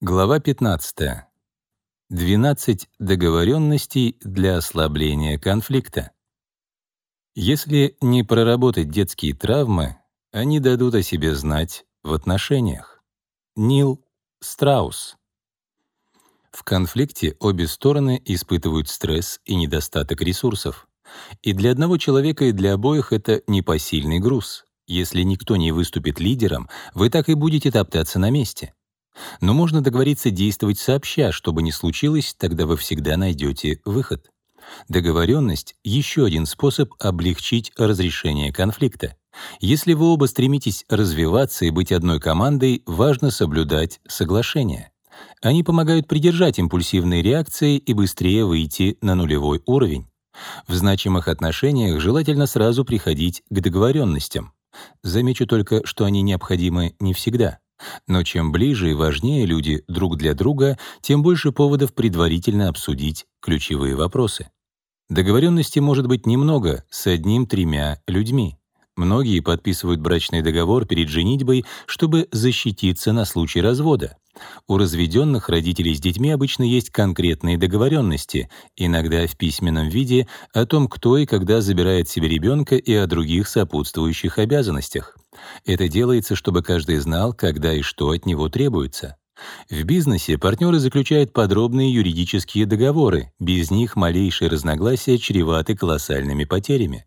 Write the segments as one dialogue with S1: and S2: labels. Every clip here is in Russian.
S1: Глава 15. 12 договоренностей для ослабления конфликта. Если не проработать детские травмы, они дадут о себе знать в отношениях. Нил Страус. В конфликте обе стороны испытывают стресс и недостаток ресурсов. И для одного человека, и для обоих это непосильный груз. Если никто не выступит лидером, вы так и будете топтаться на месте. Но можно договориться действовать сообща, чтобы не случилось, тогда вы всегда найдете выход. Договоренность — еще один способ облегчить разрешение конфликта. Если вы оба стремитесь развиваться и быть одной командой, важно соблюдать соглашение. Они помогают придержать импульсивные реакции и быстрее выйти на нулевой уровень. В значимых отношениях желательно сразу приходить к договоренностям. Замечу только, что они необходимы не всегда. Но чем ближе и важнее люди друг для друга, тем больше поводов предварительно обсудить ключевые вопросы. Договоренности может быть немного, с одним-тремя людьми. Многие подписывают брачный договор перед женитьбой, чтобы защититься на случай развода. У разведенных родителей с детьми обычно есть конкретные договоренности, иногда в письменном виде, о том, кто и когда забирает себе ребенка и о других сопутствующих обязанностях. Это делается, чтобы каждый знал, когда и что от него требуется. В бизнесе партнеры заключают подробные юридические договоры, без них малейшие разногласия чреваты колоссальными потерями.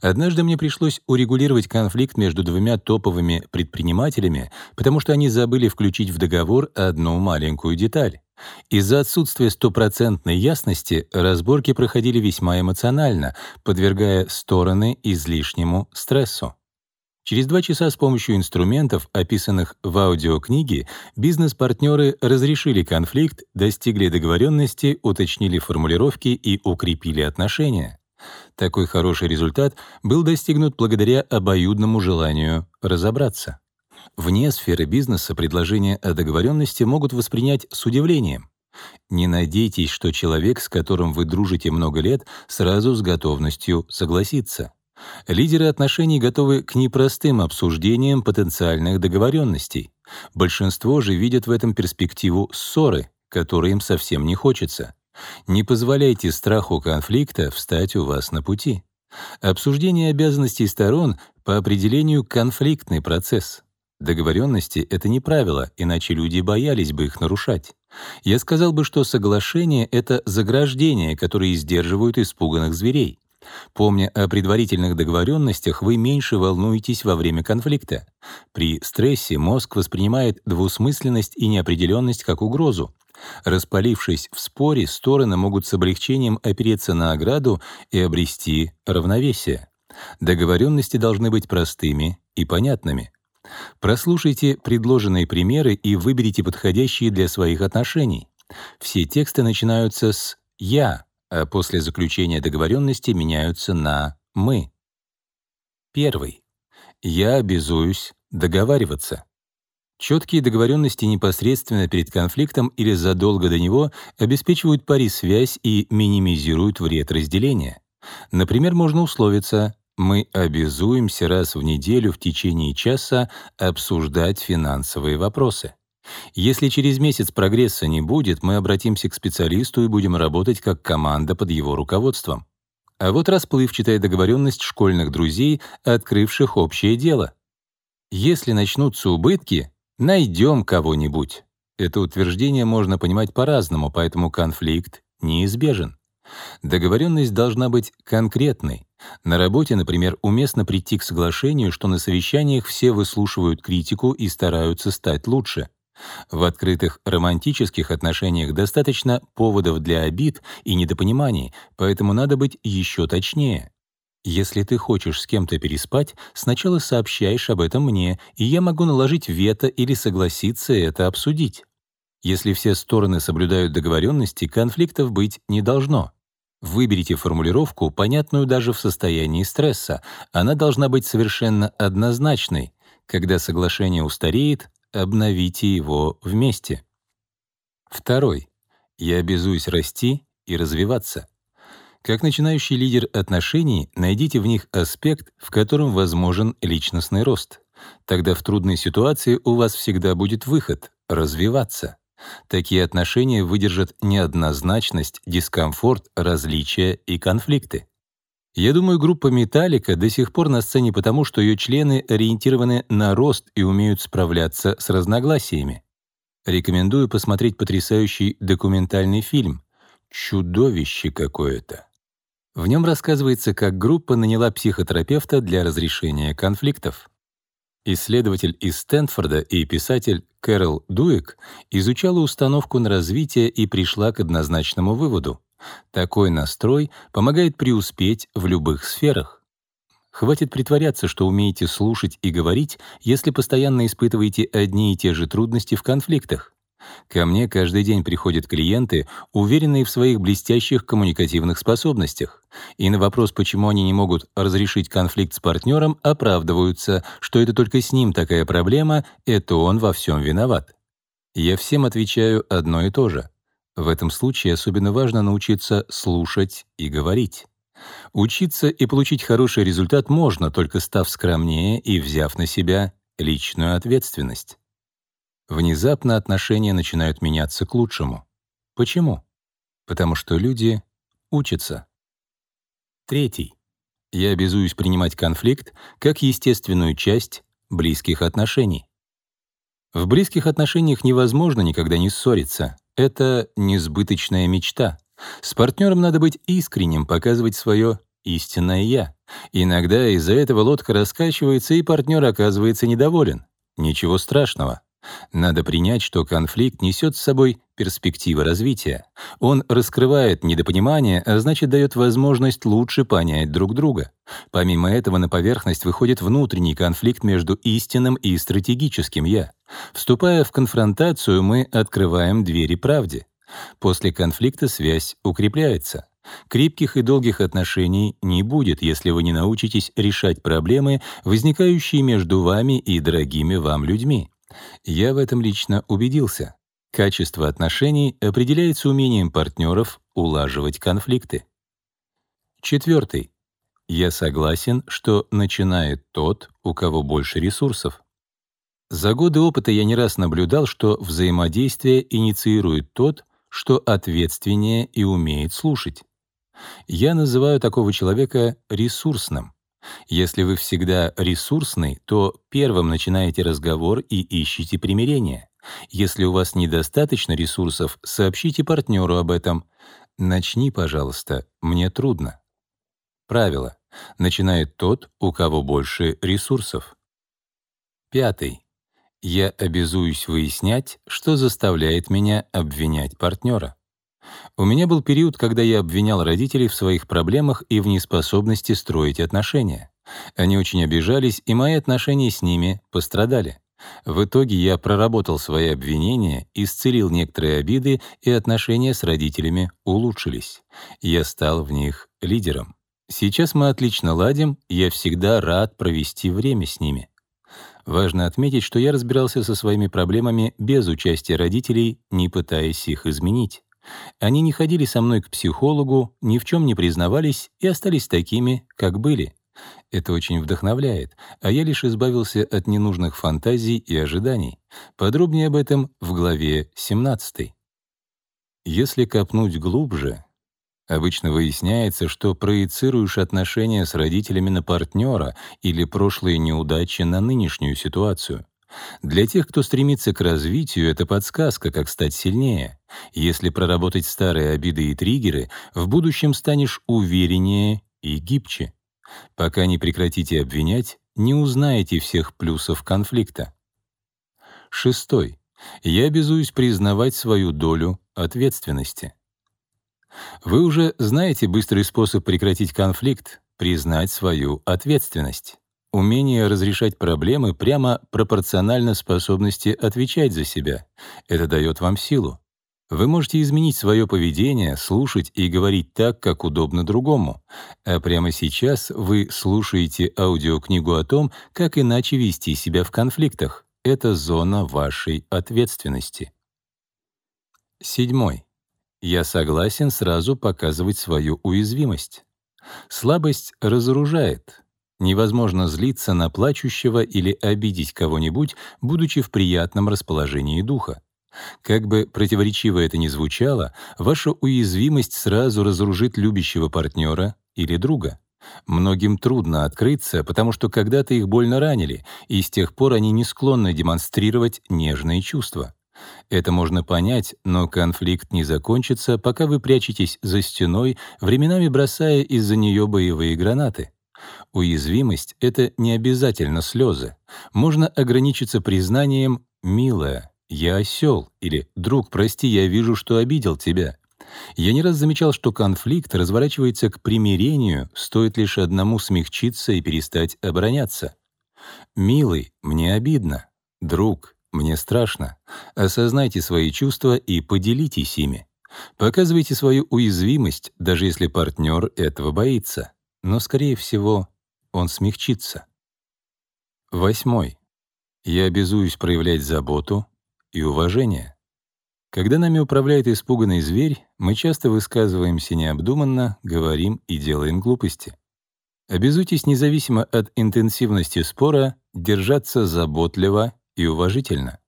S1: Однажды мне пришлось урегулировать конфликт между двумя топовыми предпринимателями, потому что они забыли включить в договор одну маленькую деталь. Из-за отсутствия стопроцентной ясности разборки проходили весьма эмоционально, подвергая стороны излишнему стрессу. Через два часа с помощью инструментов, описанных в аудиокниге, бизнес-партнеры разрешили конфликт, достигли договоренности, уточнили формулировки и укрепили отношения. Такой хороший результат был достигнут благодаря обоюдному желанию разобраться. Вне сферы бизнеса предложения о договоренности могут воспринять с удивлением. Не надейтесь, что человек, с которым вы дружите много лет, сразу с готовностью согласится. Лидеры отношений готовы к непростым обсуждениям потенциальных договоренностей. Большинство же видят в этом перспективу ссоры, которой им совсем не хочется. Не позволяйте страху конфликта встать у вас на пути. Обсуждение обязанностей сторон по определению конфликтный процесс. Договоренности — это не правило, иначе люди боялись бы их нарушать. Я сказал бы, что соглашение — это заграждения, которые сдерживают испуганных зверей. Помня о предварительных договоренностях, вы меньше волнуетесь во время конфликта. При стрессе мозг воспринимает двусмысленность и неопределенность как угрозу. Распалившись в споре, стороны могут с облегчением опереться на ограду и обрести равновесие. Договоренности должны быть простыми и понятными. Прослушайте предложенные примеры и выберите подходящие для своих отношений. Все тексты начинаются с «я», а после заключения договоренности меняются на «мы». Первый. Я обязуюсь договариваться. Четкие договоренности непосредственно перед конфликтом или задолго до него обеспечивают пари связь и минимизируют вред разделения. Например, можно условиться «мы обязуемся раз в неделю в течение часа обсуждать финансовые вопросы». Если через месяц прогресса не будет, мы обратимся к специалисту и будем работать как команда под его руководством. А вот расплывчатая договоренность школьных друзей, открывших общее дело. Если начнутся убытки, найдем кого-нибудь. Это утверждение можно понимать по-разному, поэтому конфликт неизбежен. Договоренность должна быть конкретной. На работе, например, уместно прийти к соглашению, что на совещаниях все выслушивают критику и стараются стать лучше. В открытых романтических отношениях достаточно поводов для обид и недопониманий, поэтому надо быть еще точнее. Если ты хочешь с кем-то переспать, сначала сообщаешь об этом мне, и я могу наложить вето или согласиться это обсудить. Если все стороны соблюдают договоренности, конфликтов быть не должно. Выберите формулировку, понятную даже в состоянии стресса. Она должна быть совершенно однозначной. Когда соглашение устареет, обновите его вместе. Второй. Я обязуюсь расти и развиваться. Как начинающий лидер отношений, найдите в них аспект, в котором возможен личностный рост. Тогда в трудной ситуации у вас всегда будет выход — развиваться. Такие отношения выдержат неоднозначность, дискомфорт, различия и конфликты. Я думаю, группа «Металлика» до сих пор на сцене потому, что ее члены ориентированы на рост и умеют справляться с разногласиями. Рекомендую посмотреть потрясающий документальный фильм «Чудовище какое-то». В нем рассказывается, как группа наняла психотерапевта для разрешения конфликтов. Исследователь из Стэнфорда и писатель Кэрол Дуэк изучала установку на развитие и пришла к однозначному выводу. Такой настрой помогает преуспеть в любых сферах. Хватит притворяться, что умеете слушать и говорить, если постоянно испытываете одни и те же трудности в конфликтах. Ко мне каждый день приходят клиенты, уверенные в своих блестящих коммуникативных способностях. И на вопрос, почему они не могут разрешить конфликт с партнером, оправдываются, что это только с ним такая проблема, это он во всем виноват. Я всем отвечаю одно и то же. В этом случае особенно важно научиться слушать и говорить. Учиться и получить хороший результат можно, только став скромнее и взяв на себя личную ответственность. Внезапно отношения начинают меняться к лучшему. Почему? Потому что люди учатся. Третий. Я обязуюсь принимать конфликт как естественную часть близких отношений. В близких отношениях невозможно никогда не ссориться. Это несбыточная мечта. С партнером надо быть искренним, показывать свое истинное «я». Иногда из-за этого лодка раскачивается, и партнер оказывается недоволен. Ничего страшного. Надо принять, что конфликт несет с собой перспективы развития. Он раскрывает недопонимание, а значит, дает возможность лучше понять друг друга. Помимо этого, на поверхность выходит внутренний конфликт между истинным и стратегическим «я». Вступая в конфронтацию, мы открываем двери правде. После конфликта связь укрепляется. Крепких и долгих отношений не будет, если вы не научитесь решать проблемы, возникающие между вами и дорогими вам людьми. Я в этом лично убедился. Качество отношений определяется умением партнеров улаживать конфликты. Четвертый. Я согласен, что начинает тот, у кого больше ресурсов. За годы опыта я не раз наблюдал, что взаимодействие инициирует тот, что ответственнее и умеет слушать. Я называю такого человека ресурсным. Если вы всегда ресурсный, то первым начинаете разговор и ищете примирение. Если у вас недостаточно ресурсов, сообщите партнеру об этом. Начни, пожалуйста, мне трудно. Правило. Начинает тот, у кого больше ресурсов. Пятый. Я обязуюсь выяснять, что заставляет меня обвинять партнера. У меня был период, когда я обвинял родителей в своих проблемах и в неспособности строить отношения. Они очень обижались, и мои отношения с ними пострадали. В итоге я проработал свои обвинения, исцелил некоторые обиды, и отношения с родителями улучшились. Я стал в них лидером. Сейчас мы отлично ладим, я всегда рад провести время с ними. Важно отметить, что я разбирался со своими проблемами без участия родителей, не пытаясь их изменить. Они не ходили со мной к психологу, ни в чем не признавались и остались такими, как были. Это очень вдохновляет, а я лишь избавился от ненужных фантазий и ожиданий. Подробнее об этом в главе 17. Если копнуть глубже, обычно выясняется, что проецируешь отношения с родителями на партнера или прошлые неудачи на нынешнюю ситуацию. Для тех, кто стремится к развитию, это подсказка, как стать сильнее. Если проработать старые обиды и триггеры, в будущем станешь увереннее и гибче. Пока не прекратите обвинять, не узнаете всех плюсов конфликта. Шестой. Я обязуюсь признавать свою долю ответственности. Вы уже знаете быстрый способ прекратить конфликт — признать свою ответственность. Умение разрешать проблемы прямо пропорционально способности отвечать за себя. Это дает вам силу. Вы можете изменить свое поведение, слушать и говорить так, как удобно другому. А прямо сейчас вы слушаете аудиокнигу о том, как иначе вести себя в конфликтах. Это зона вашей ответственности. Седьмой. Я согласен сразу показывать свою уязвимость. Слабость разоружает. Невозможно злиться на плачущего или обидеть кого-нибудь, будучи в приятном расположении духа. Как бы противоречиво это ни звучало, ваша уязвимость сразу разоружит любящего партнера или друга. Многим трудно открыться, потому что когда-то их больно ранили, и с тех пор они не склонны демонстрировать нежные чувства. Это можно понять, но конфликт не закончится, пока вы прячетесь за стеной, временами бросая из-за нее боевые гранаты. Уязвимость — это не обязательно слезы. Можно ограничиться признанием «милая», «я осел» или «друг, прости, я вижу, что обидел тебя». Я не раз замечал, что конфликт разворачивается к примирению, стоит лишь одному смягчиться и перестать обороняться. «Милый, мне обидно. Друг, мне страшно. Осознайте свои чувства и поделитесь ими. Показывайте свою уязвимость, даже если партнер этого боится. Но, скорее всего, он смягчится. Восьмой. Я обязуюсь проявлять заботу и уважение. Когда нами управляет испуганный зверь, мы часто высказываемся необдуманно, говорим и делаем глупости. Обязуйтесь независимо от интенсивности спора держаться заботливо и уважительно.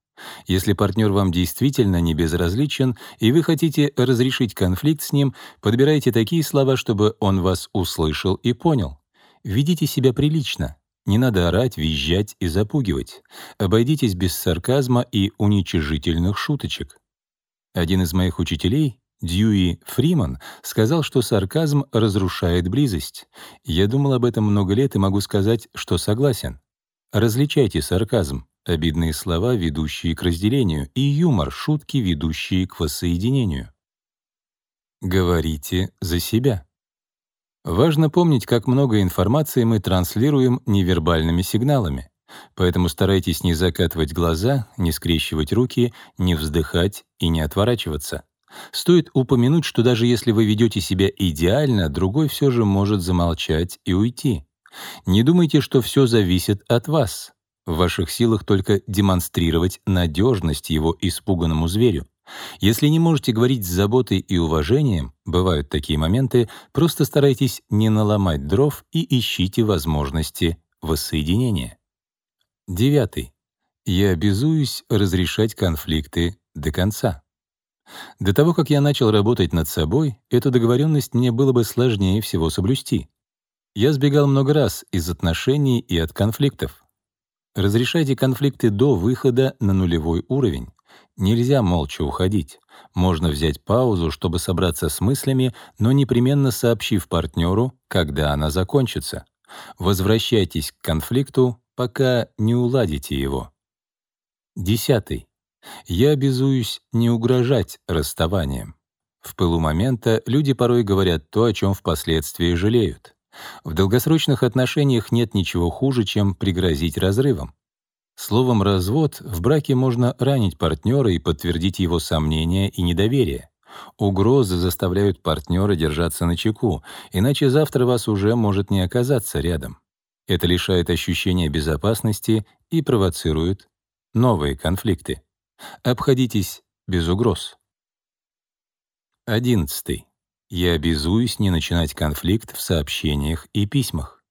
S1: Если партнер вам действительно не безразличен, и вы хотите разрешить конфликт с ним, подбирайте такие слова, чтобы он вас услышал и понял. Ведите себя прилично. Не надо орать, визжать и запугивать. Обойдитесь без сарказма и уничижительных шуточек. Один из моих учителей, Дьюи Фриман, сказал, что сарказм разрушает близость. Я думал об этом много лет и могу сказать, что согласен. Различайте сарказм, обидные слова, ведущие к разделению, и юмор, шутки, ведущие к воссоединению. Говорите за себя. Важно помнить, как много информации мы транслируем невербальными сигналами. Поэтому старайтесь не закатывать глаза, не скрещивать руки, не вздыхать и не отворачиваться. Стоит упомянуть, что даже если вы ведете себя идеально, другой все же может замолчать и уйти. Не думайте, что все зависит от вас. В ваших силах только демонстрировать надежность его испуганному зверю. Если не можете говорить с заботой и уважением, бывают такие моменты, просто старайтесь не наломать дров и ищите возможности воссоединения. Девятый. Я обязуюсь разрешать конфликты до конца. До того, как я начал работать над собой, эту договоренность мне было бы сложнее всего соблюсти. Я сбегал много раз из отношений и от конфликтов. Разрешайте конфликты до выхода на нулевой уровень. Нельзя молча уходить. Можно взять паузу, чтобы собраться с мыслями, но непременно сообщив партнеру, когда она закончится. Возвращайтесь к конфликту, пока не уладите его. Десятый. Я обязуюсь не угрожать расставанием. В пылу момента люди порой говорят то, о чем впоследствии жалеют. В долгосрочных отношениях нет ничего хуже, чем пригрозить разрывом. Словом «развод» в браке можно ранить партнера и подтвердить его сомнения и недоверие. Угрозы заставляют партнера держаться на чеку, иначе завтра вас уже может не оказаться рядом. Это лишает ощущения безопасности и провоцирует новые конфликты. Обходитесь без угроз. 11. Я обязуюсь не начинать конфликт в сообщениях и письмах.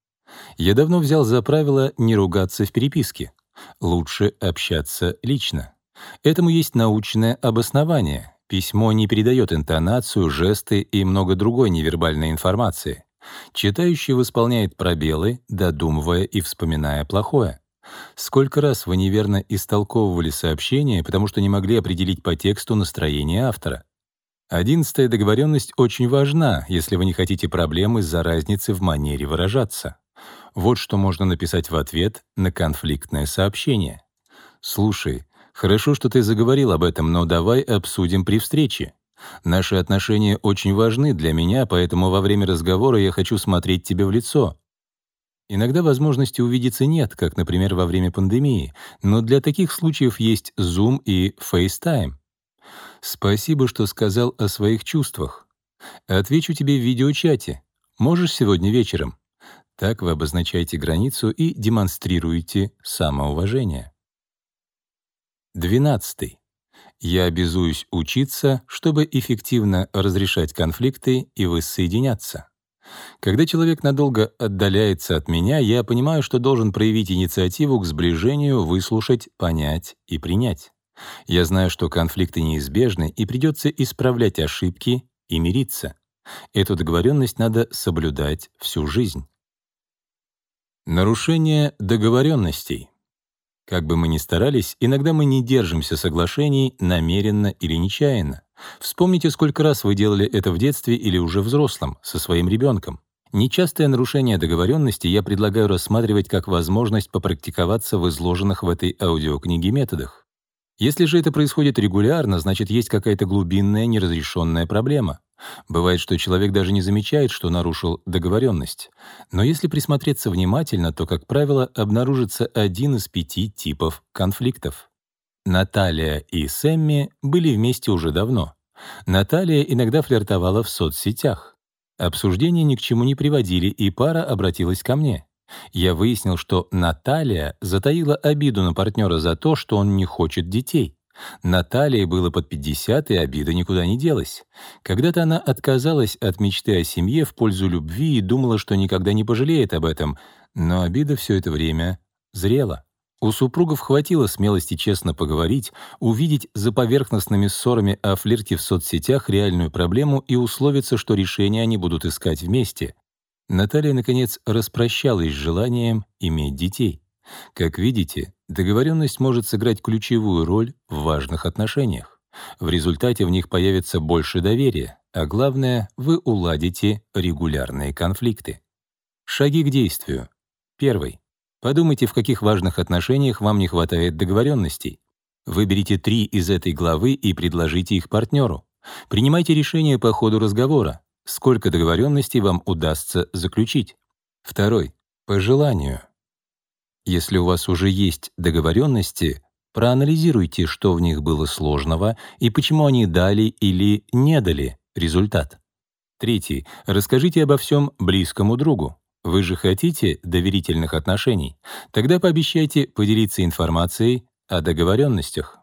S1: Я давно взял за правило не ругаться в переписке. Лучше общаться лично. Этому есть научное обоснование. Письмо не передает интонацию, жесты и много другой невербальной информации. Читающий восполняет пробелы, додумывая и вспоминая плохое. Сколько раз вы неверно истолковывали сообщение, потому что не могли определить по тексту настроение автора? Одиннадцатая договоренность очень важна, если вы не хотите проблем из-за разницы в манере выражаться. Вот что можно написать в ответ на конфликтное сообщение. «Слушай, хорошо, что ты заговорил об этом, но давай обсудим при встрече. Наши отношения очень важны для меня, поэтому во время разговора я хочу смотреть тебе в лицо. Иногда возможности увидеться нет, как, например, во время пандемии, но для таких случаев есть Zoom и FaceTime. Спасибо, что сказал о своих чувствах. Отвечу тебе в видеочате. Можешь сегодня вечером? Так вы обозначаете границу и демонстрируете самоуважение. 12. Я обязуюсь учиться, чтобы эффективно разрешать конфликты и воссоединяться. Когда человек надолго отдаляется от меня, я понимаю, что должен проявить инициативу к сближению, выслушать, понять и принять. Я знаю, что конфликты неизбежны, и придется исправлять ошибки и мириться. Эту договоренность надо соблюдать всю жизнь. Нарушение договоренностей. Как бы мы ни старались, иногда мы не держимся соглашений намеренно или нечаянно. Вспомните, сколько раз вы делали это в детстве или уже взрослым, со своим ребенком. Нечастое нарушение договоренности я предлагаю рассматривать как возможность попрактиковаться в изложенных в этой аудиокниге методах. Если же это происходит регулярно, значит, есть какая-то глубинная неразрешенная проблема. Бывает, что человек даже не замечает, что нарушил договоренность. Но если присмотреться внимательно, то, как правило, обнаружится один из пяти типов конфликтов. Наталья и Сэмми были вместе уже давно. Наталья иногда флиртовала в соцсетях. Обсуждения ни к чему не приводили, и пара обратилась ко мне. Я выяснил, что Наталья затаила обиду на партнера за то, что он не хочет детей. Наталье было под 50, и обида никуда не делась. Когда-то она отказалась от мечты о семье в пользу любви и думала, что никогда не пожалеет об этом, но обида все это время зрела. У супругов хватило смелости честно поговорить, увидеть за поверхностными ссорами о флирте в соцсетях реальную проблему и условиться, что решение они будут искать вместе. Наталья, наконец, распрощалась с желанием иметь детей. Как видите, договоренность может сыграть ключевую роль в важных отношениях. В результате в них появится больше доверия, а главное, вы уладите регулярные конфликты. Шаги к действию. Первый. Подумайте, в каких важных отношениях вам не хватает договоренностей. Выберите три из этой главы и предложите их партнеру. Принимайте решение по ходу разговора. Сколько договоренностей вам удастся заключить? Второй. По желанию. Если у вас уже есть договоренности, проанализируйте, что в них было сложного и почему они дали или не дали результат. Третий. Расскажите обо всем близкому другу. Вы же хотите доверительных отношений? Тогда пообещайте поделиться информацией о договоренностях.